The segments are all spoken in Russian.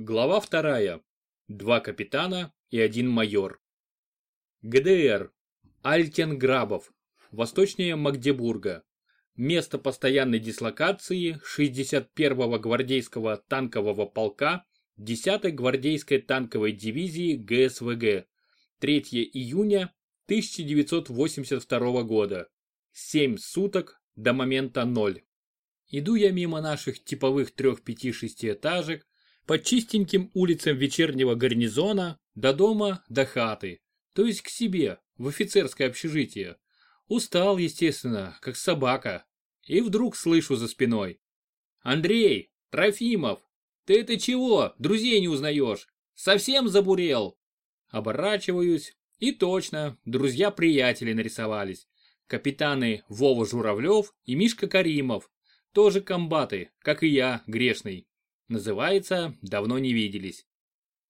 Глава вторая. Два капитана и один майор. ГДР. Альтенграбов. Восточнее Магдебурга. Место постоянной дислокации 61-го гвардейского танкового полка 10-й гвардейской танковой дивизии ГСВГ. 3 июня 1982 года. 7 суток до момента ноль. Иду я мимо наших типовых трех-пяти-шестиэтажек, по чистеньким улицам вечернего гарнизона, до дома, до хаты, то есть к себе, в офицерское общежитие. Устал, естественно, как собака. И вдруг слышу за спиной. «Андрей! Трофимов! Ты это чего, друзей не узнаешь? Совсем забурел?» Оборачиваюсь, и точно, друзья-приятели нарисовались. Капитаны Вова Журавлев и Мишка Каримов. Тоже комбаты, как и я, грешный. Называется «Давно не виделись».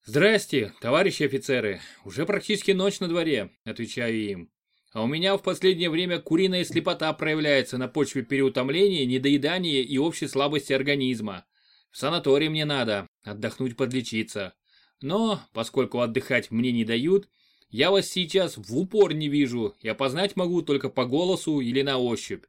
«Здрасте, товарищи офицеры, уже практически ночь на дворе», отвечаю им. «А у меня в последнее время куриная слепота проявляется на почве переутомления, недоедания и общей слабости организма. В санаторий мне надо, отдохнуть подлечиться. Но, поскольку отдыхать мне не дают, я вас сейчас в упор не вижу и опознать могу только по голосу или на ощупь.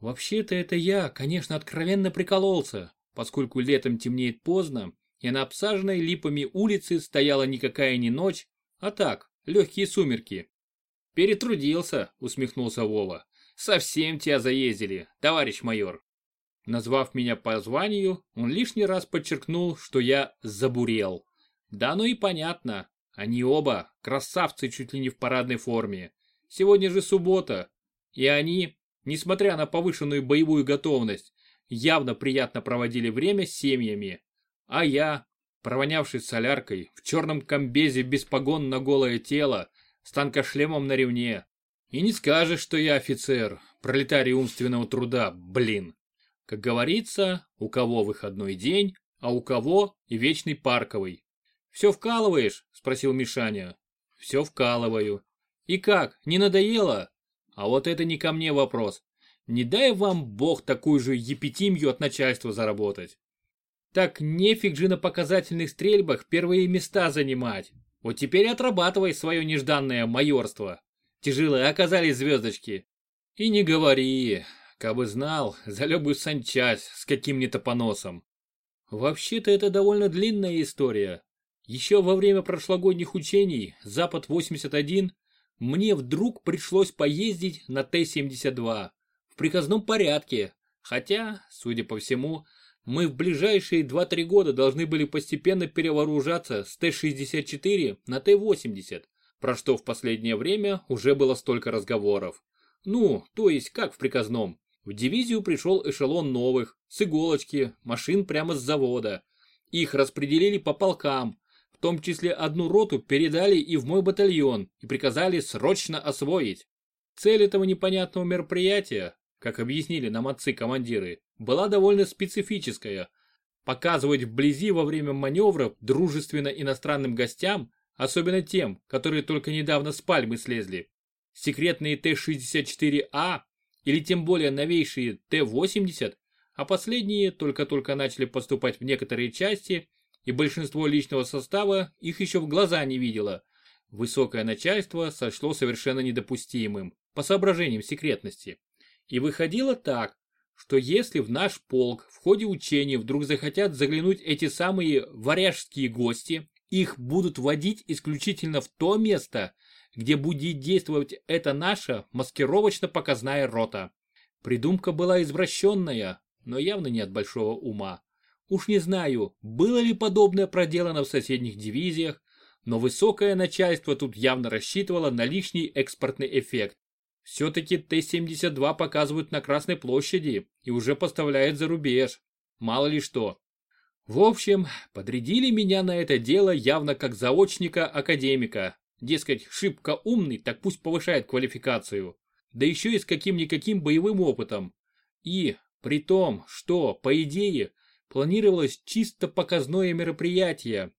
Вообще-то это я, конечно, откровенно прикололся, поскольку летом темнеет поздно, и на обсаженной липами улице стояла никакая не ночь, а так, легкие сумерки. Перетрудился, усмехнулся Вова. Совсем тебя заездили, товарищ майор. Назвав меня по званию, он лишний раз подчеркнул, что я забурел. Да ну и понятно, они оба красавцы чуть ли не в парадной форме. Сегодня же суббота, и они, несмотря на повышенную боевую готовность, явно приятно проводили время с семьями. А я, провонявший соляркой, в черном комбезе без погон на голое тело, с танкошлемом на ремне. И не скажешь, что я офицер, пролетарий умственного труда, блин. Как говорится, у кого выходной день, а у кого и вечный парковый. «Все вкалываешь?» – спросил Мишаня. «Все вкалываю». «И как, не надоело?» А вот это не ко мне вопрос. Не дай вам бог такую же епитимию от начальства заработать. Так нефиг же на показательных стрельбах первые места занимать. Вот теперь отрабатывай свое нежданное майорство. Тяжелые оказались звездочки. И не говори, кабы знал, залег бы санчасть с каким-нибудь поносом. Вообще-то это довольно длинная история. Еще во время прошлогодних учений Запад-81 мне вдруг пришлось поездить на Т-72 приказном порядке, хотя, судя по всему, мы в ближайшие 2-3 года должны были постепенно перевооружаться с Т-64 на Т-80, про что в последнее время уже было столько разговоров. Ну, то есть как в приказном. В дивизию пришел эшелон новых, с иголочки, машин прямо с завода. Их распределили по полкам, в том числе одну роту передали и в мой батальон и приказали срочно освоить. Цель этого непонятного мероприятия, как объяснили нам отцы-командиры, была довольно специфическая. Показывать вблизи во время маневров дружественно иностранным гостям, особенно тем, которые только недавно с пальмы слезли, секретные Т-64А или тем более новейшие Т-80, а последние только-только начали поступать в некоторые части, и большинство личного состава их еще в глаза не видело. Высокое начальство сошло совершенно недопустимым, по соображениям секретности. И выходило так, что если в наш полк в ходе учения вдруг захотят заглянуть эти самые варяжские гости, их будут водить исключительно в то место, где будет действовать эта наша маскировочно-показная рота. Придумка была извращенная, но явно не от большого ума. Уж не знаю, было ли подобное проделано в соседних дивизиях, но высокое начальство тут явно рассчитывало на лишний экспортный эффект. Все-таки Т-72 показывают на Красной площади и уже поставляют за рубеж. Мало ли что. В общем, подрядили меня на это дело явно как заочника-академика. Дескать, шибко умный, так пусть повышает квалификацию. Да еще и с каким-никаким боевым опытом. И, при том, что, по идее, планировалось чисто показное мероприятие.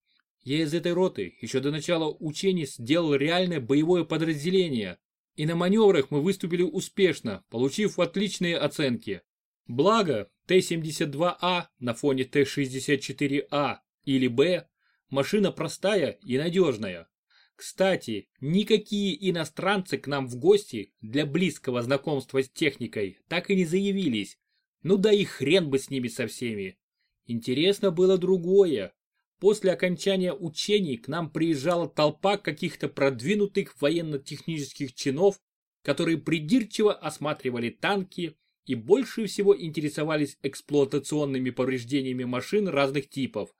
Я из этой роты еще до начала учений сделал реальное боевое подразделение, и на маневрах мы выступили успешно, получив отличные оценки. Благо, Т-72А на фоне Т-64А или Б. Машина простая и надежная. Кстати, никакие иностранцы к нам в гости для близкого знакомства с техникой так и не заявились. Ну да и хрен бы с ними со всеми. Интересно было другое. После окончания учений к нам приезжала толпа каких-то продвинутых военно-технических чинов, которые придирчиво осматривали танки и больше всего интересовались эксплуатационными повреждениями машин разных типов,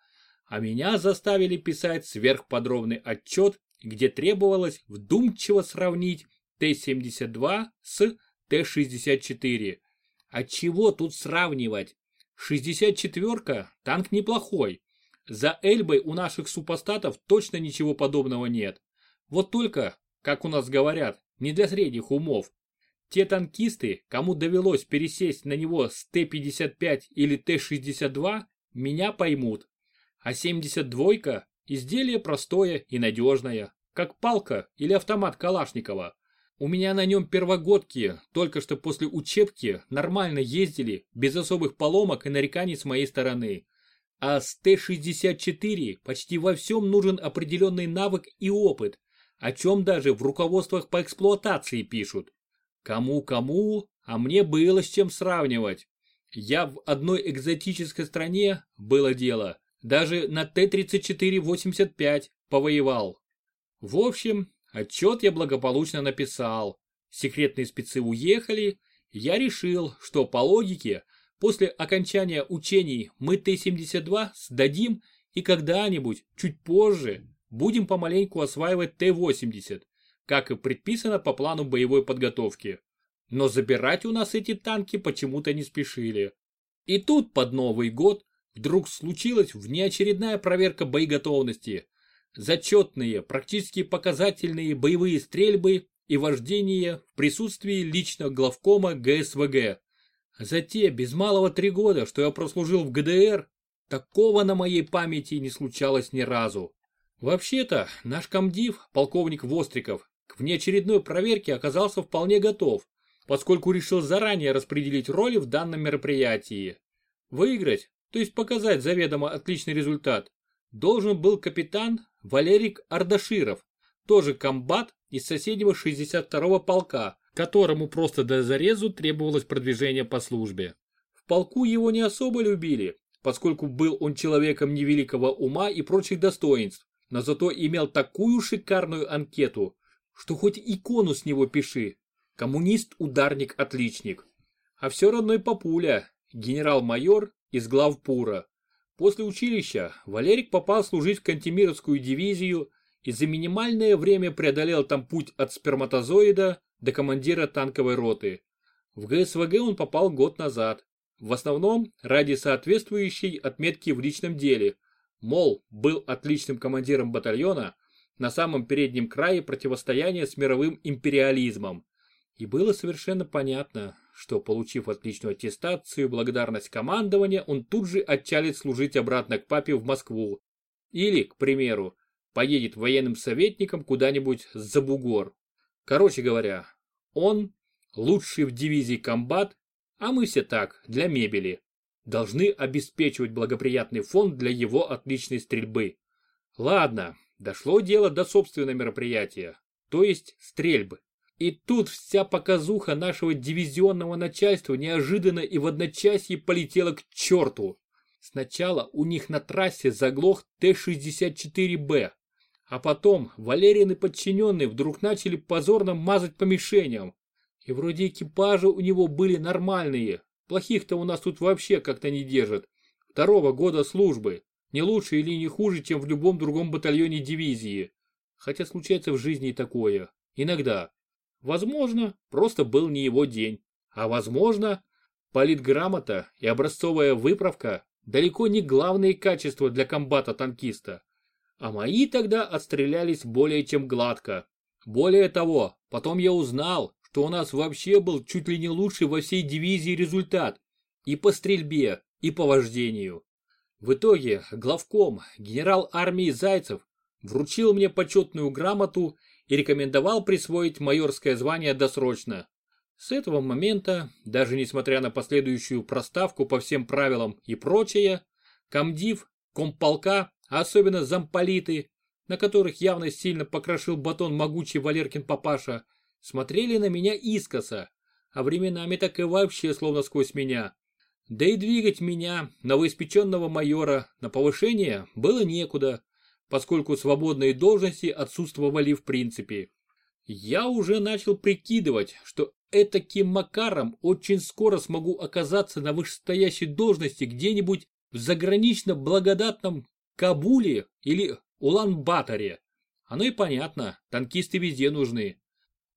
а меня заставили писать сверхподробный отчет, где требовалось вдумчиво сравнить Т-72 с Т-64. От чего тут сравнивать? 64-ка танк неплохой, за Эльбой у наших супостатов точно ничего подобного нет. Вот только, как у нас говорят, не для средних умов. Те танкисты, кому довелось пересесть на него с Т-55 или Т-62, меня поймут. А 72-ка – изделие простое и надежное, как палка или автомат Калашникова. У меня на нем первогодки, только что после учебки, нормально ездили, без особых поломок и нареканий с моей стороны. А с Т-64 почти во всем нужен определенный навык и опыт, о чем даже в руководствах по эксплуатации пишут. Кому-кому, а мне было с чем сравнивать. Я в одной экзотической стране, было дело, даже на Т-34-85 повоевал. В общем, отчет я благополучно написал. Секретные спецы уехали, я решил, что по логике После окончания учений мы Т-72 сдадим и когда-нибудь, чуть позже, будем помаленьку осваивать Т-80, как и предписано по плану боевой подготовки. Но забирать у нас эти танки почему-то не спешили. И тут под Новый год вдруг случилась внеочередная проверка боеготовности. Зачетные, практически показательные боевые стрельбы и вождение в присутствии лично главкома ГСВГ. За те без малого три года, что я прослужил в ГДР, такого на моей памяти не случалось ни разу. Вообще-то, наш комдив, полковник Востриков, к внеочередной проверке оказался вполне готов, поскольку решил заранее распределить роли в данном мероприятии. Выиграть, то есть показать заведомо отличный результат, должен был капитан Валерик Ардаширов, тоже комбат из соседнего 62-го полка, которому просто до зарезу требовалось продвижение по службе. В полку его не особо любили, поскольку был он человеком невеликого ума и прочих достоинств, но зато имел такую шикарную анкету, что хоть икону с него пиши. Коммунист-ударник-отличник. А все родной папуля, генерал-майор из главпура. После училища Валерик попал служить в Кантемировскую дивизию и за минимальное время преодолел там путь от сперматозоида до командира танковой роты. В ГСВГ он попал год назад. В основном ради соответствующей отметки в личном деле. Мол, был отличным командиром батальона на самом переднем крае противостояния с мировым империализмом. И было совершенно понятно, что, получив отличную аттестацию и благодарность командования, он тут же отчалит служить обратно к папе в Москву. Или, к примеру, поедет военным советником куда-нибудь за бугор. Короче говоря, он лучший в дивизии комбат, а мы все так, для мебели. Должны обеспечивать благоприятный фон для его отличной стрельбы. Ладно, дошло дело до собственного мероприятия, то есть стрельбы. И тут вся показуха нашего дивизионного начальства неожиданно и в одночасье полетела к черту. Сначала у них на трассе заглох Т-64Б, а потом Валерин и подчиненные вдруг начали позорно мазать по мишеням. И вроде экипажи у него были нормальные. Плохих-то у нас тут вообще как-то не держат. Второго года службы. Не лучше или не хуже, чем в любом другом батальоне дивизии. Хотя случается в жизни и такое. Иногда. Возможно, просто был не его день. А возможно, политграмота и образцовая выправка далеко не главные качества для комбата-танкиста. А мои тогда отстрелялись более чем гладко. Более того, потом я узнал, что у нас вообще был чуть ли не лучший во всей дивизии результат. И по стрельбе, и по вождению. В итоге главком генерал армии Зайцев вручил мне почетную грамоту и рекомендовал присвоить майорское звание досрочно. С этого момента, даже несмотря на последующую проставку по всем правилам и прочее, комдив комполка особенно замполиты, на которых явно сильно покрошил батон могучий Валеркин папаша, смотрели на меня искоса, а временами так и вообще словно сквозь меня. Да и двигать меня, новоиспеченного майора, на повышение было некуда, поскольку свободные должности отсутствовали в принципе. Я уже начал прикидывать, что этаким макаром очень скоро смогу оказаться на вышестоящей должности где-нибудь в загранично-благодатном Кабуле или Улан-Баторе. Оно и понятно, танкисты везде нужны.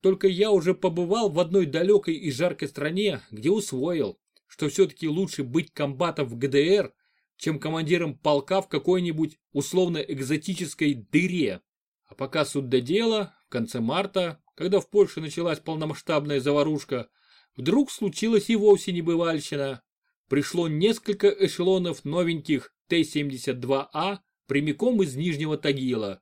Только я уже побывал в одной далекой и жаркой стране, где усвоил, что все-таки лучше быть комбатом в ГДР, чем командиром полка в какой-нибудь условно-экзотической дыре. А пока суд до дела, в конце марта, когда в Польше началась полномасштабная заварушка, вдруг случилась и вовсе небывальщина. Пришло несколько эшелонов новеньких Т-72А прямиком из Нижнего Тагила.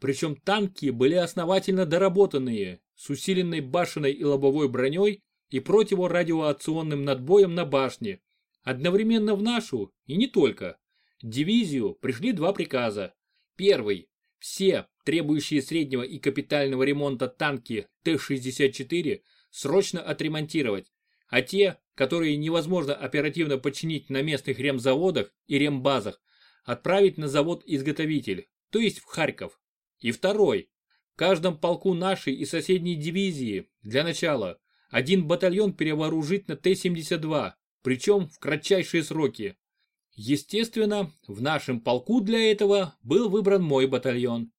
Причем танки были основательно доработанные, с усиленной башенной и лобовой броней и противорадиоационным надбоем на башне. Одновременно в нашу, и не только, дивизию пришли два приказа. Первый. Все, требующие среднего и капитального ремонта танки Т-64 срочно отремонтировать, а те, которые невозможно оперативно починить на местных ремзаводах и рембазах, отправить на завод-изготовитель, то есть в Харьков. И второй каждом полку нашей и соседней дивизии, для начала, один батальон перевооружить на Т-72, причем в кратчайшие сроки. Естественно, в нашем полку для этого был выбран мой батальон.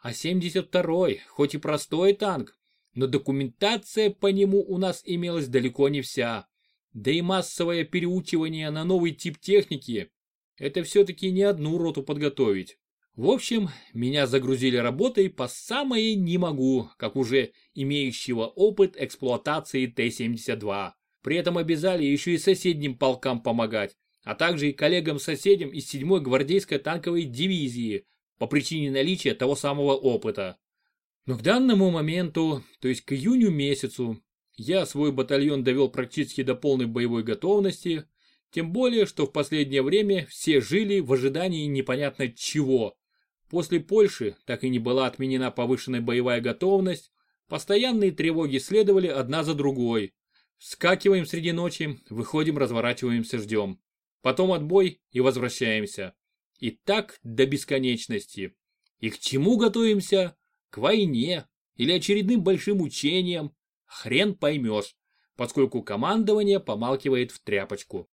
А 72-й, хоть и простой танк, но документация по нему у нас имелась далеко не вся. Да и массовое переучивание на новый тип техники – это все-таки не одну роту подготовить. В общем, меня загрузили работой по самое не могу, как уже имеющего опыт эксплуатации Т-72. При этом обязали еще и соседним полкам помогать, а также и коллегам-соседям из 7-й гвардейской танковой дивизии по причине наличия того самого опыта. Но к данному моменту, то есть к июню месяцу, я свой батальон довел практически до полной боевой готовности, тем более, что в последнее время все жили в ожидании непонятно чего. После Польши так и не была отменена повышенная боевая готовность, постоянные тревоги следовали одна за другой. Скакиваем среди ночи, выходим, разворачиваемся, ждем. Потом отбой и возвращаемся. И так до бесконечности. И к чему готовимся? К войне или очередным большим учениям? Хрен поймешь, поскольку командование помалкивает в тряпочку.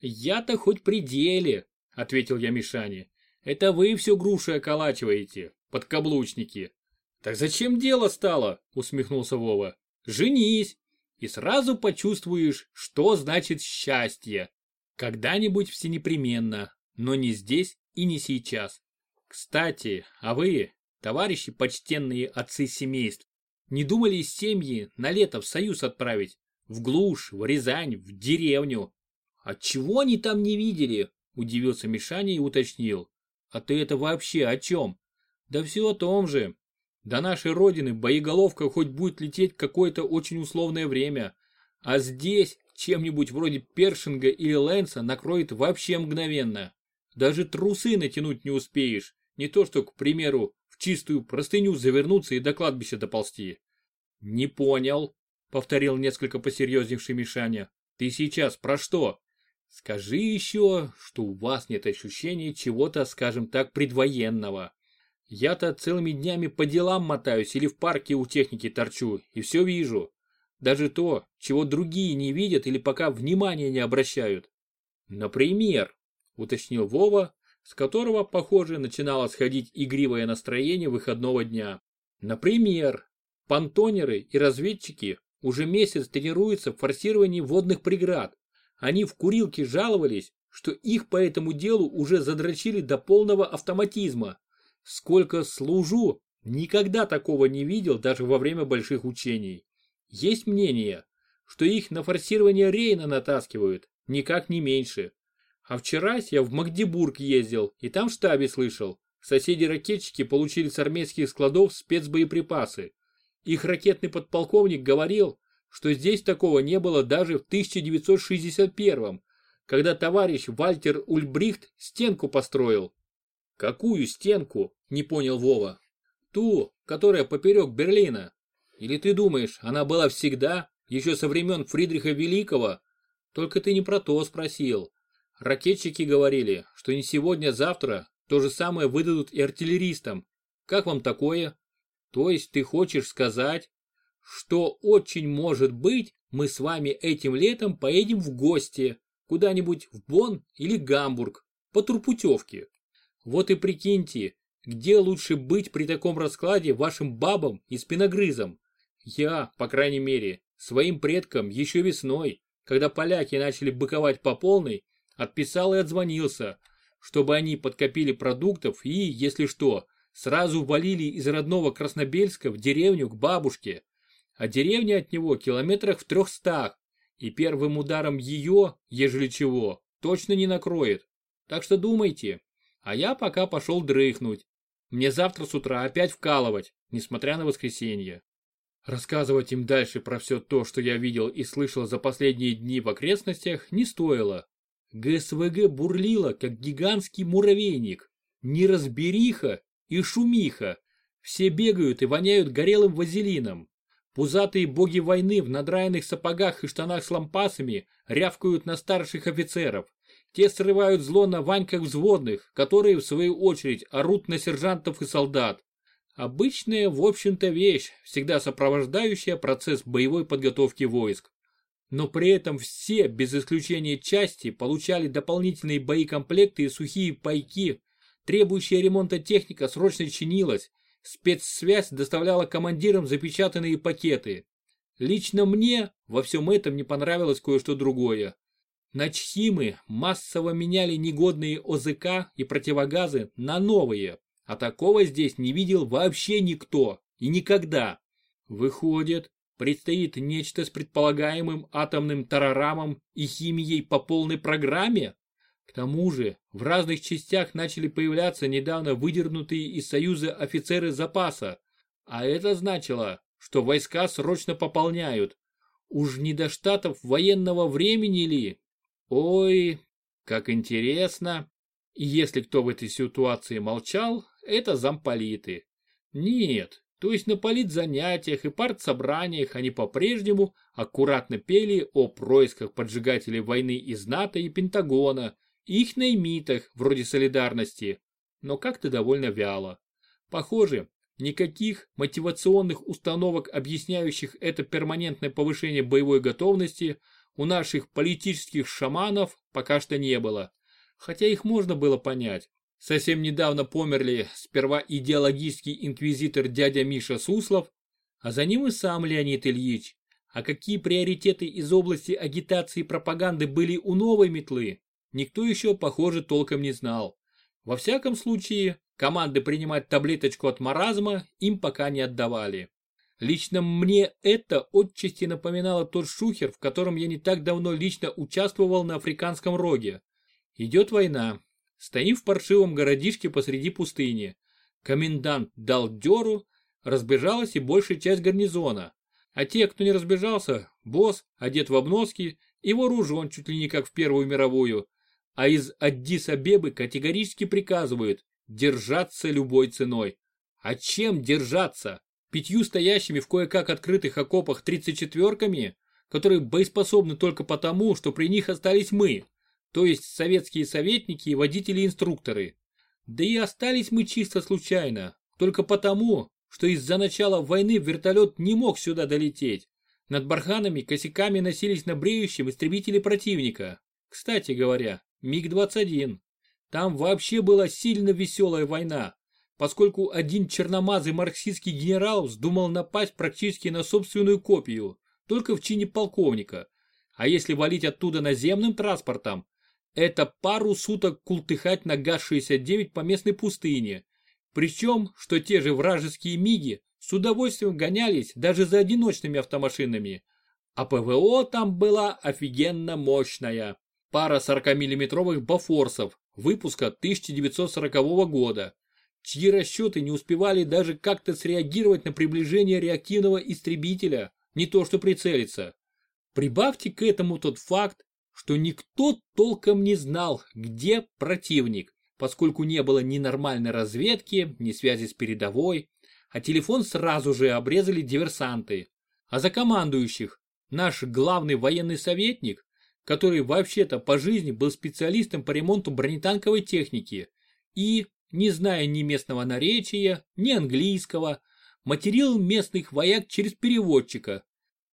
«Я-то хоть при деле», — ответил я Мишане. Это вы все груши околачиваете, подкаблучники. Так зачем дело стало? Усмехнулся Вова. Женись, и сразу почувствуешь, что значит счастье. Когда-нибудь все непременно, но не здесь и не сейчас. Кстати, а вы, товарищи почтенные отцы семейств, не думали семьи на лето в Союз отправить? В глушь, в Рязань, в деревню? А чего они там не видели? Удивился Мишаня и уточнил. А ты это вообще о чем? Да все о том же. До нашей родины боеголовка хоть будет лететь какое-то очень условное время. А здесь чем-нибудь вроде Першинга или Лэнса накроет вообще мгновенно. Даже трусы натянуть не успеешь. Не то что, к примеру, чистую простыню завернуться и до кладбища доползти. Не понял, повторил несколько посерьезневший Мишаня. Ты сейчас про что? Скажи еще, что у вас нет ощущения чего-то, скажем так, предвоенного. Я-то целыми днями по делам мотаюсь или в парке у техники торчу, и все вижу. Даже то, чего другие не видят или пока внимания не обращают. Например, уточнил Вова, с которого, похоже, начинало сходить игривое настроение выходного дня. Например, понтонеры и разведчики уже месяц тренируются в форсировании водных преград, они в курилке жаловались, что их по этому делу уже задрочили до полного автоматизма. Сколько служу, никогда такого не видел даже во время больших учений. Есть мнение, что их на форсирование Рейна натаскивают, никак не меньше. А вчера я в Магдебург ездил и там в штабе слышал. Соседи-ракетчики получили с армейских складов спецбоеприпасы. Их ракетный подполковник говорил, что здесь такого не было даже в 1961 когда товарищ Вальтер Ульбрихт стенку построил. Какую стенку? Не понял Вова. Ту, которая поперек Берлина. Или ты думаешь, она была всегда, еще со времен Фридриха Великого? Только ты не про то спросил. Ракетчики говорили, что не сегодня-завтра то же самое выдадут и артиллеристам. Как вам такое? То есть ты хочешь сказать, что очень может быть мы с вами этим летом поедем в гости куда-нибудь в Бонн или Гамбург по турпутевке. Вот и прикиньте, где лучше быть при таком раскладе вашим бабам и спиногрызам? Я, по крайней мере, своим предкам еще весной, когда поляки начали быковать по полной, отписал и отзвонился, чтобы они подкопили продуктов и, если что, сразу валили из родного Краснобельска в деревню к бабушке. А деревня от него километрах в трехстах, и первым ударом ее, ежели чего, точно не накроет. Так что думайте. А я пока пошел дрыхнуть. Мне завтра с утра опять вкалывать, несмотря на воскресенье. Рассказывать им дальше про все то, что я видел и слышал за последние дни в окрестностях, не стоило. ГСВГ бурлила, как гигантский муравейник. Неразбериха и шумиха. Все бегают и воняют горелым вазелином. Пузатые боги войны в надраенных сапогах и штанах с лампасами рявкают на старших офицеров. Те срывают зло на ваньках взводных, которые в свою очередь орут на сержантов и солдат. Обычная, в общем-то, вещь, всегда сопровождающая процесс боевой подготовки войск. Но при этом все, без исключения части, получали дополнительные боекомплекты и сухие пайки. Требующая ремонта техника срочно чинилась. Спецсвязь доставляла командирам запечатанные пакеты. Лично мне во всем этом не понравилось кое-что другое. Начхимы массово меняли негодные ОЗК и противогазы на новые, а такого здесь не видел вообще никто и никогда. Выходит, предстоит нечто с предполагаемым атомным тарарамом и химией по полной программе? К тому же, в разных частях начали появляться недавно выдернутые из Союза офицеры запаса, а это значило, что войска срочно пополняют. Уж не до штатов военного времени ли? Ой, как интересно. Если кто в этой ситуации молчал, это замполиты. Нет, то есть на политзанятиях и партсобраниях они по-прежнему аккуратно пели о происках поджигателей войны из НАТО и Пентагона, и их наймитах, вроде солидарности, но как-то довольно вяло. Похоже, никаких мотивационных установок, объясняющих это перманентное повышение боевой готовности, у наших политических шаманов пока что не было. Хотя их можно было понять. Совсем недавно померли сперва идеологический инквизитор дядя Миша Суслов, а за ним и сам Леонид Ильич. А какие приоритеты из области агитации и пропаганды были у новой метлы, никто еще, похоже, толком не знал. Во всяком случае, команды принимать таблеточку от маразма им пока не отдавали. Лично мне это отчасти напоминало тот шухер, в котором я не так давно лично участвовал на Африканском роге. Идет война, Стоим в паршивом городишке посреди пустыни. Комендант дал дёру, разбежалась и большая часть гарнизона. А те, кто не разбежался, босс, одет в обноски и вооружен чуть ли не как в Первую мировую. А из Аддис-Абебы категорически приказывают держаться любой ценой. А чем держаться? Пятью стоящими в кое-как открытых окопах 34-ками, которые боеспособны только потому, что при них остались мы то есть советские советники и водители-инструкторы. Да и остались мы чисто случайно, только потому, что из-за начала войны вертолет не мог сюда долететь. Над барханами косяками носились на бреющем истребители противника. Кстати говоря, МиГ-21. Там вообще была сильно веселая война, поскольку один черномазый марксистский генерал вздумал напасть практически на собственную копию, только в чине полковника. А если валить оттуда наземным транспортом, это пару суток култыхать на ГАЗ-69 по местной пустыне. Причем, что те же вражеские МИГи с удовольствием гонялись даже за одиночными автомашинами. А ПВО там была офигенно мощная. Пара 40-миллиметровых Бафорсов выпуска 1940 года, чьи расчеты не успевали даже как-то среагировать на приближение реактивного истребителя, не то что прицелиться. Прибавьте к этому тот факт, что никто толком не знал, где противник. поскольку не было ни нормальной разведки, ни связи с передовой, а телефон сразу же обрезали диверсанты. А за командующих наш главный военный советник, который вообще-то по жизни был специалистом по ремонту бронетанковой техники и, не зная ни местного наречия, ни английского, материл местных вояк через переводчика,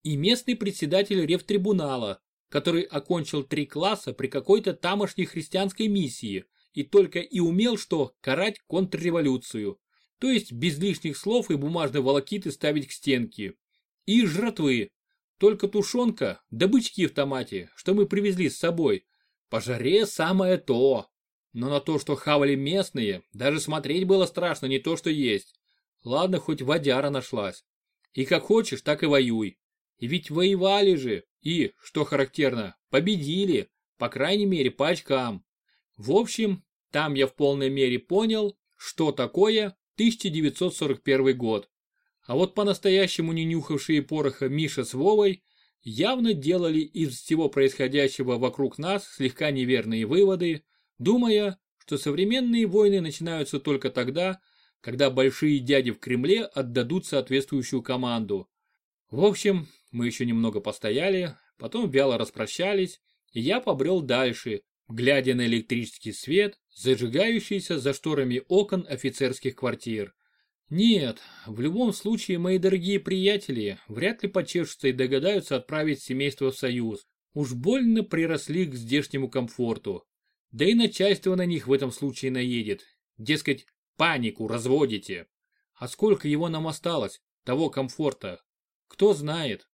и местный председатель ревтрибунала, который окончил три класса при какой-то тамошней христианской миссии и только и умел что карать контрреволюцию, то есть без лишних слов и бумажной волокиты ставить к стенке. И жратвы, только тушенка да бычки в томате, что мы привезли с собой. По жаре самое то. Но на то, что хавали местные, даже смотреть было страшно не то, что есть. Ладно, хоть водяра нашлась. И как хочешь, так и воюй. Ведь воевали же, и, что характерно, победили, по крайней мере по очкам. В общем, там я в полной мере понял, что такое 1941 год. А вот по-настоящему не нюхавшие пороха Миша с Вовой явно делали из всего происходящего вокруг нас слегка неверные выводы, думая, что современные войны начинаются только тогда, когда большие дяди в Кремле отдадут соответствующую команду. В общем, мы еще немного постояли, потом вяло распрощались, и я побрел дальше, глядя на электрический свет, зажигающийся за шторами окон офицерских квартир. Нет, в любом случае мои дорогие приятели вряд ли почешутся и догадаются отправить семейство в союз. Уж больно приросли к здешнему комфорту. Да и начальство на них в этом случае наедет. Дескать, панику разводите. А сколько его нам осталось, того комфорта? Кто знает.